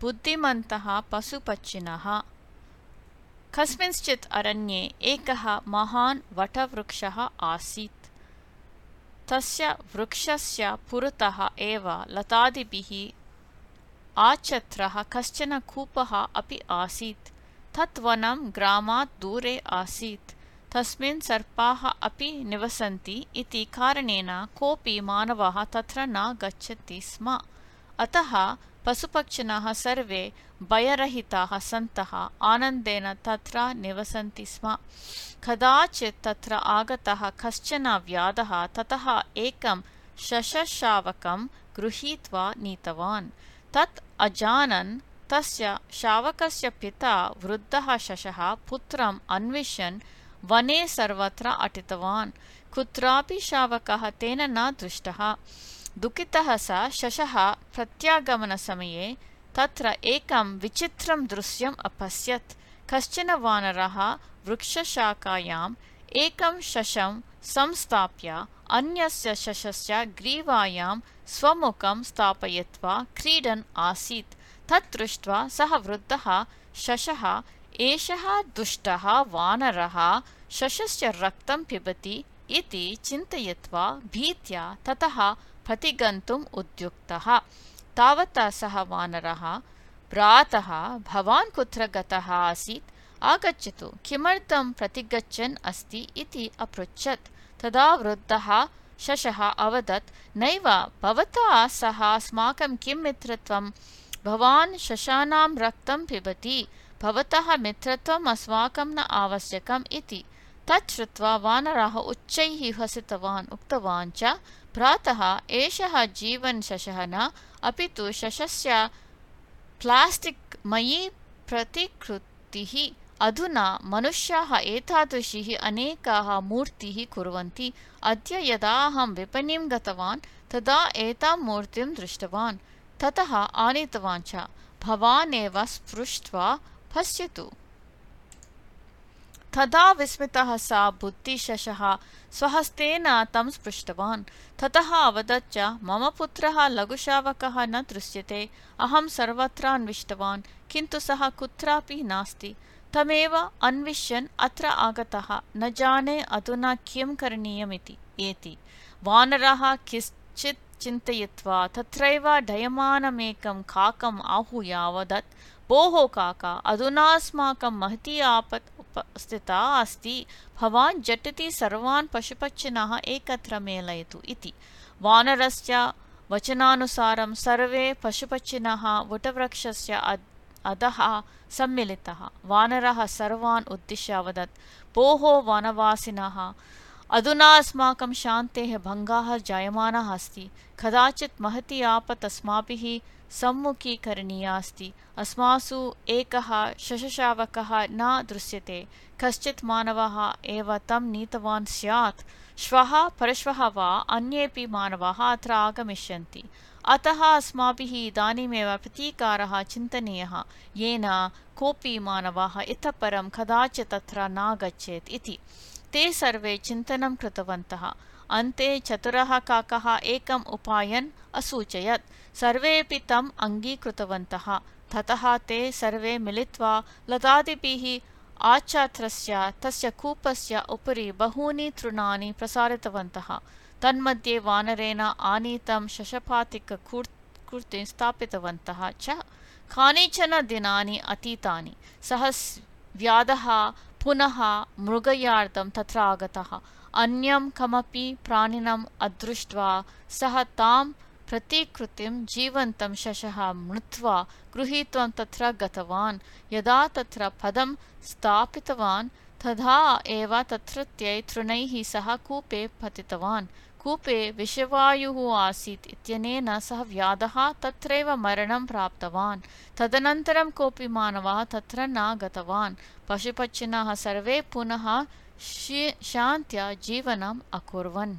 बुद्धिमन्तः पशुपक्षिणः। कस्मिंश्चित् अरण्ये एकः महान् वटवृक्षः आसीत्। तस्य वृक्षस्य पुरतः एव लतादिभिः आच्छत्रः कश्चन कूपः अपि आसीत्। तत् वनं ग्रामात् दूरे आसीत्। तस्मिन् सर्पाः अपि निवसन्ति इति कारणेन कोऽपि मानवः तत्र न गच्छति स्म। अतः पशुपक्षिणः सर्वे भयरहिताः सन्तः आनन्देन तत्र निवसन्ति स्म। कदाचित् तत्र आगतः कश्चन व्याधः ततः एकं शशशावकं गृहीत्वा नीतवान्। तत् अजानन् तस्य शावकस्य पिता वृद्धः शशः पुत्रम् अन्विष्यन् वने सर्वत्र अटितवान्। कुत्रापि शावकः तेन न दृष्टः दुःखितः स शशः प्रत्यागमनसमये तत्र एकं विचित्रं दृश्यम् अपश्यत्। कश्चन वानरः वृक्षशाखायाम् एकं शशं संस्थाप्य अन्यस्य शशस्य ग्रीवायां स्वमुखं स्थापयित्वा क्रीडन् आसीत्। तत् दृष्ट्वा सः वृद्धः शशः एषः दुष्टः वानरः शशस्य रक्तं पिबति इति चिन्तयित्वा भीत्या ततः प्रतिगन्तुम् उद्युक्तः। तावता सः वानरः भ्रातः भवान् कुत्र गतः आसीत्? आगच्छतु। किमर्थं प्रतिगच्छन् अस्ति इति अपृच्छत्। तदा वृद्धः शशः अवदत् नैव भवता सह अस्माकं किं मित्रत्वं? भवान् शशानां रक्तं पिबति। भवतः मित्रत्वम् अस्माकं न आवश्यकम् इति तत् श्रुत्वा वानरः उच्चैः हसितवान् उक्तवान् च भ्रातः एषः जीवन् शशः न अपि तु शशस्य प्लास्टिक् मयी प्रतिकृतिः अधुना मनुष्याः एतादृशीः अनेकाः मूर्तिः कुर्वन्ति। अद्य यदा अहं विपणिं गतवान् तदा एतां मूर्तिं दृष्टवान्। ततः आनीतवान् च। भवान् एव स्पृष्ट्वा पश्यतु तदा विस्मितः सा बुद्धिशशः स्वहस्तेन तं स्पृष्टवान्। ततः अवदच्च मम पुत्रः लघुशावकः न दृश्यते अहं सर्वत्र अन्विष्टवान् किन्तु सः कुत्रापि नास्ति। तमेव अन्विष्यन् अत्र आगतः न जाने अधुना किं करणीयमिति। एति। वानरः किश्चित् चिन्तयित्वा तत्रैव डयमानमेकं काकम् आहूय वदत् भोः काका अधुना अस्माकं महती आपत् उपस्थिता अस्ति। भवान् झटिति सर्वान् पशुपक्षिणः एकत्र मेलयतु इति। वानरस्य वचनानुसारं सर्वे पशुपक्षिणः वटवृक्षस्य अधः सम्मिलितः। वानरः सर्वान् उद्दिश्य अवदत्। भोः वनवासिनः अधुना अस्माकं शान्तेः भङ्गः जायमानः अस्ति। कदाचित् महती आपत् अस्माभिः सम्मुखीकरणीया अस्ति। अस्मासु एकः शशशावकः न दृश्यते। कश्चित् मानवः एव तं नीतवान् स्यात्। श्वः परश्वः वा अन्येऽपि मानवाः अत्र आगमिष्यन्ति। अतः अस्माभिः इदानीमेव प्रतीकारः चिन्तनीयः। येन कोऽपि मानवः इतः परं कदाचित् तत्र न गच्छेत् इति। ते सर्वे चिन्तनं कृतवन्तः। अन्ते चतुरः काकः एकम् उपायन् असूचयत्। सर्वेऽपि तम् अङ्गीकृतवन्तः। ततः ते सर्वे मिलित्वा लतादिभिः आच्छात्रस्य, तस्य कूपस्य उपरि बहूनि तृणानि प्रसारितवन्तः। तन्मध्ये वानरेण आनीतं शशपातिककूर्तिं स्थापितवन्तः च। कानिचन दिनानि अतीतानि। सः व्याधः पुनः मृगयार्थं तत्र आगतः। अन्यं कमपि प्राणिनम् अदृष्ट्वा सः तां प्रतिकृतिं जीवन्तं शशः मृत्वा गृहीत्वा तत्र गतवान्। यदा तत्र पदं स्थापितवान् तदा एव तत्रत्यै तृणैः सह कूपे पतितवान् कूपे विषवायुः आसीत् इत्यनेन सः व्याधः तत्रैव मरणं प्राप्तवान्। तदनन्तरं कोऽपि मानवः तत्र न गतवान् पशुपक्षिणः सर्वे पुनः शान्त्या जीवनम् अकुर्वन्